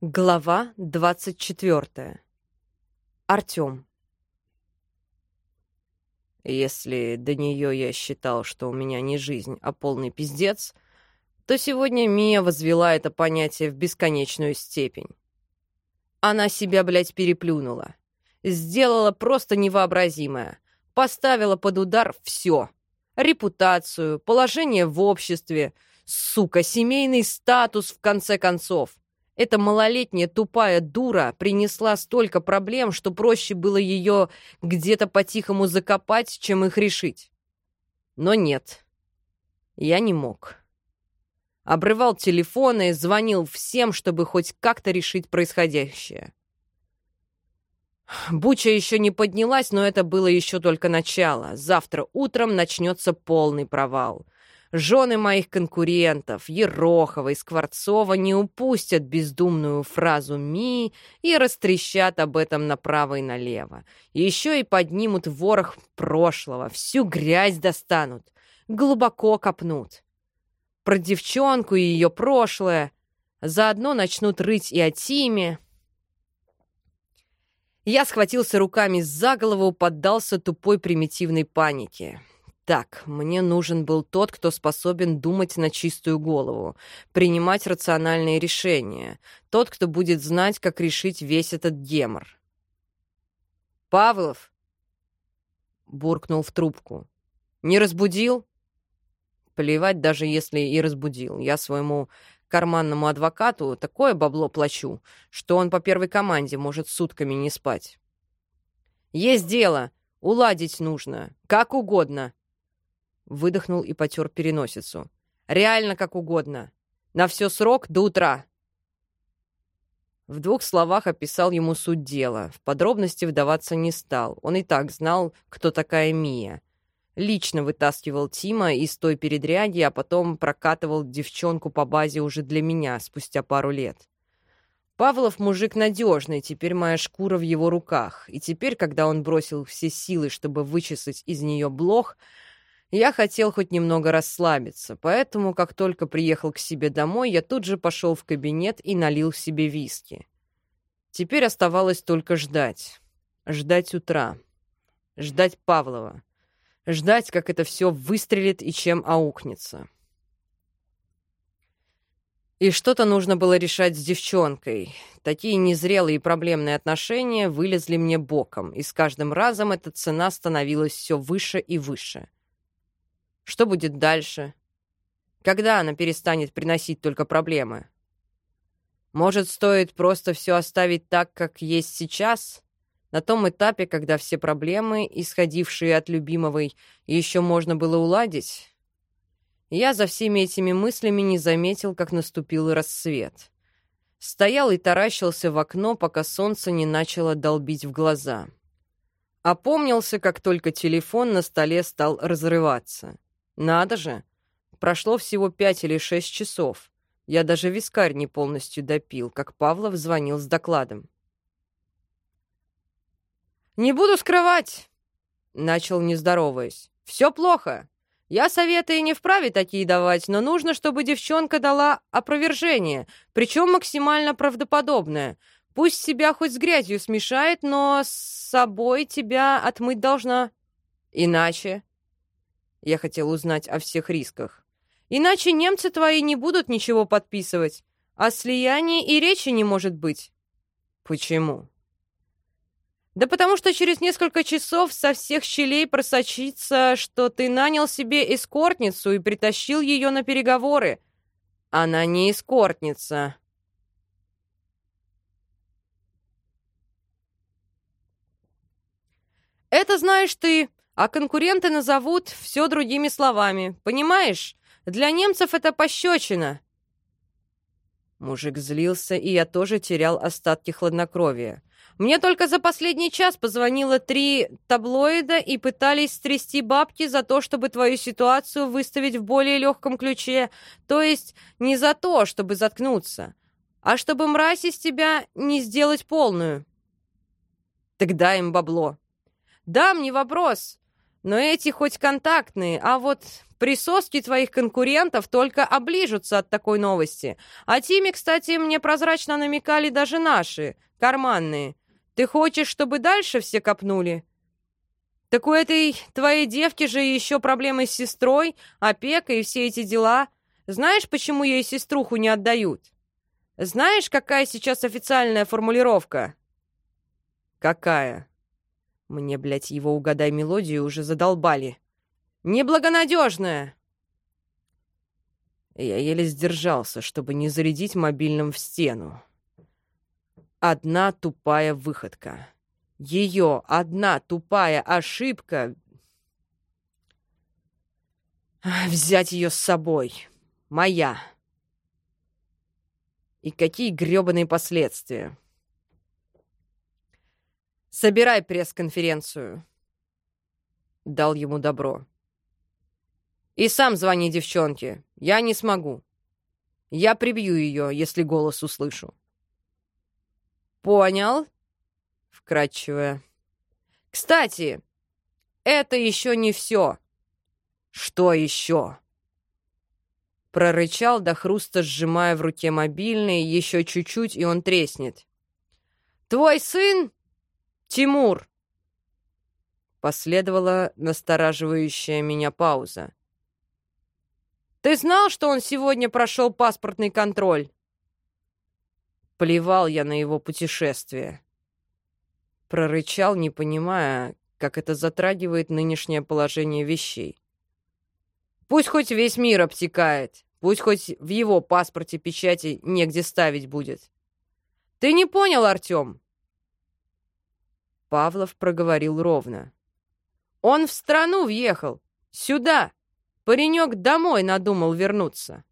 Глава 24. Артём. Если до неё я считал, что у меня не жизнь, а полный пиздец, то сегодня Мия возвела это понятие в бесконечную степень. Она себя, блядь, переплюнула. Сделала просто невообразимое. Поставила под удар всё: Репутацию, положение в обществе, сука, семейный статус, в конце концов. Эта малолетняя тупая дура принесла столько проблем, что проще было ее где-то по-тихому закопать, чем их решить. Но нет, я не мог. Обрывал телефоны, звонил всем, чтобы хоть как-то решить происходящее. Буча еще не поднялась, но это было еще только начало. Завтра утром начнется полный провал — Жены моих конкурентов, Ерохова и Скворцова, не упустят бездумную фразу «ми» и растрещат об этом направо и налево. Еще и поднимут ворох прошлого, всю грязь достанут, глубоко копнут. Про девчонку и ее прошлое. Заодно начнут рыть и о Тиме. Я схватился руками за голову, поддался тупой примитивной панике. Так, мне нужен был тот, кто способен думать на чистую голову, принимать рациональные решения, тот, кто будет знать, как решить весь этот гемор. «Павлов!» — буркнул в трубку. «Не разбудил?» Плевать, даже если и разбудил. Я своему карманному адвокату такое бабло плачу, что он по первой команде может сутками не спать. «Есть дело. Уладить нужно. Как угодно. Выдохнул и потер переносицу. «Реально как угодно. На все срок до утра». В двух словах описал ему суть дела. В подробности вдаваться не стал. Он и так знал, кто такая Мия. Лично вытаскивал Тима из той передряги, а потом прокатывал девчонку по базе уже для меня спустя пару лет. Павлов мужик надежный, теперь моя шкура в его руках. И теперь, когда он бросил все силы, чтобы вычесать из нее блох, я хотел хоть немного расслабиться, поэтому, как только приехал к себе домой, я тут же пошел в кабинет и налил себе виски. Теперь оставалось только ждать. Ждать утра. Ждать Павлова. Ждать, как это все выстрелит и чем аукнется. И что-то нужно было решать с девчонкой. Такие незрелые и проблемные отношения вылезли мне боком, и с каждым разом эта цена становилась все выше и выше. Что будет дальше? Когда она перестанет приносить только проблемы? Может, стоит просто все оставить так, как есть сейчас? На том этапе, когда все проблемы, исходившие от любимовой, еще можно было уладить? Я за всеми этими мыслями не заметил, как наступил рассвет. Стоял и таращился в окно, пока солнце не начало долбить в глаза. Опомнился, как только телефон на столе стал разрываться. Надо же! Прошло всего пять или шесть часов. Я даже вискарь не полностью допил, как Павлов звонил с докладом. «Не буду скрывать!» — начал, не здороваясь. «Все плохо. Я советы и не вправе такие давать, но нужно, чтобы девчонка дала опровержение, причем максимально правдоподобное. Пусть себя хоть с грязью смешает, но с собой тебя отмыть должна. Иначе я хотел узнать о всех рисках. Иначе немцы твои не будут ничего подписывать. О слиянии и речи не может быть. Почему? Да потому что через несколько часов со всех щелей просочится, что ты нанял себе эскортницу и притащил ее на переговоры. Она не эскортница. Это знаешь ты, а конкуренты назовут все другими словами. Понимаешь? Для немцев это пощечина. Мужик злился, и я тоже терял остатки хладнокровия. Мне только за последний час позвонило три таблоида и пытались стрясти бабки за то, чтобы твою ситуацию выставить в более легком ключе. То есть не за то, чтобы заткнуться, а чтобы мразь из тебя не сделать полную. Тогда им бабло. Дам, не вопрос. Но эти хоть контактные, а вот Присоски твоих конкурентов только оближутся от такой новости. А Тиме, кстати, мне прозрачно намекали даже наши, карманные. Ты хочешь, чтобы дальше все копнули? Так у этой твоей девки же еще проблемы с сестрой, опека и все эти дела. Знаешь, почему ей сеструху не отдают? Знаешь, какая сейчас официальная формулировка? Какая? Мне, блядь, его угадай мелодию уже задолбали. Неблагонадежная. Я еле сдержался, чтобы не зарядить мобильным в стену. Одна тупая выходка. Ее одна тупая ошибка... Взять ее с собой. Моя. И какие грёбаные последствия. «Собирай пресс-конференцию», — дал ему добро. «И сам звони девчонке. Я не смогу. Я прибью ее, если голос услышу». «Понял?» — вкратчивая. «Кстати, это еще не все». «Что еще?» Прорычал до хруста, сжимая в руке мобильный, еще чуть-чуть, и он треснет. «Твой сын Тимур!» Последовала настораживающая меня пауза. «Ты знал, что он сегодня прошел паспортный контроль?» Плевал я на его путешествие. Прорычал, не понимая, как это затрагивает нынешнее положение вещей. Пусть хоть весь мир обтекает, пусть хоть в его паспорте печати негде ставить будет. Ты не понял, Артем? Павлов проговорил ровно. Он в страну въехал, сюда. Паренек домой надумал вернуться.